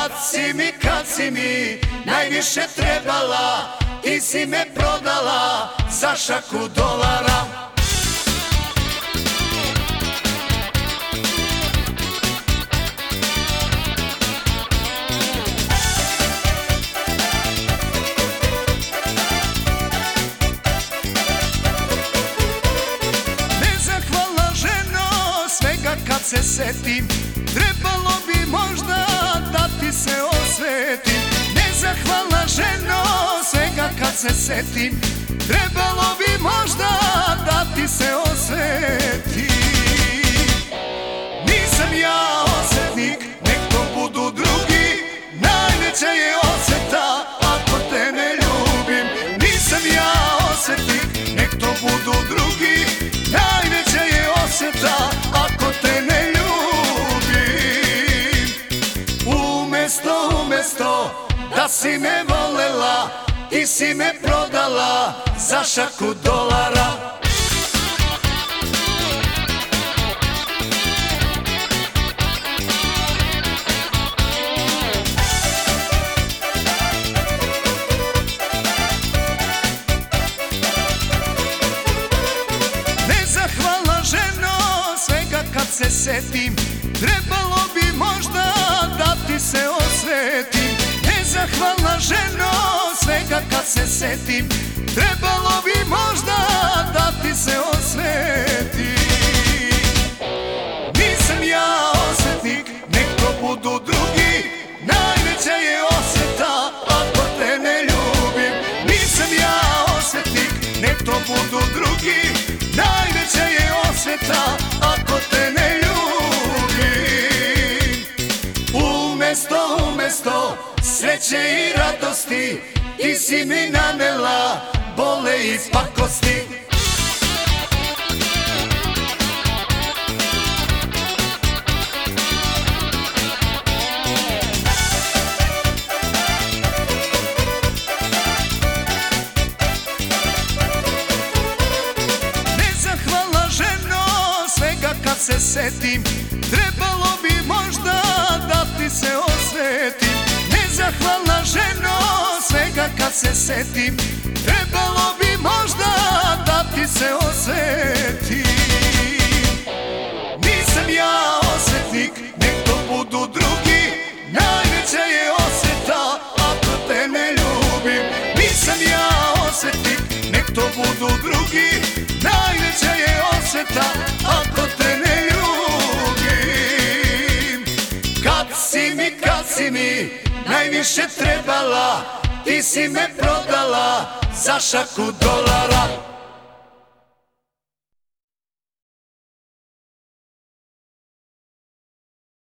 Kad si mi, kad si mi najviše trebala Ti si me prodala za šaku dolara. Kad se setim Trebalo bi možda setim Trebalo bi možda da ti se osvetim Nisam ja osvetnik, nek to budu drugi. Najveća je osveta ako te ne ljubim. Nisam ja osvetnik, nek to budu drugi. Najveća je osveta ako te ne ljubim. Umesto, umesto da si me volela Ti si me prodala za šaku dolara. Nezahvalna ženo, svega kad se setim Trebalo se setim Trebalo bi možda da ti se osvetim. Nisam ja osvetnik, nek to budu drugi Najveća je osveta ako te ne ljubim. Nisam ja osvetnik, nek to budu drugi Najveća je osveta ako te ne ljubim. Umesto, umesto sreće i radosti Ti si mi nanela bole i pakosti. Se setim. Trebalo bi možda da ti se osvetim kad se setim Trebalo bi možda da ti se osvetim Nisam ja osvetnik, nek to budu drugi Najveća je osveta ako te ne ljubim. Nisam ja osvetnik, nek to budu drugi Najveća je osveta ako te ne ljubim. Kad si mi, kad si mi najviše trebala Ti si me prodala za šaku dolara